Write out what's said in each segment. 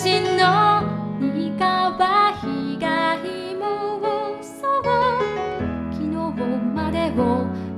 私の Bible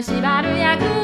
縛る役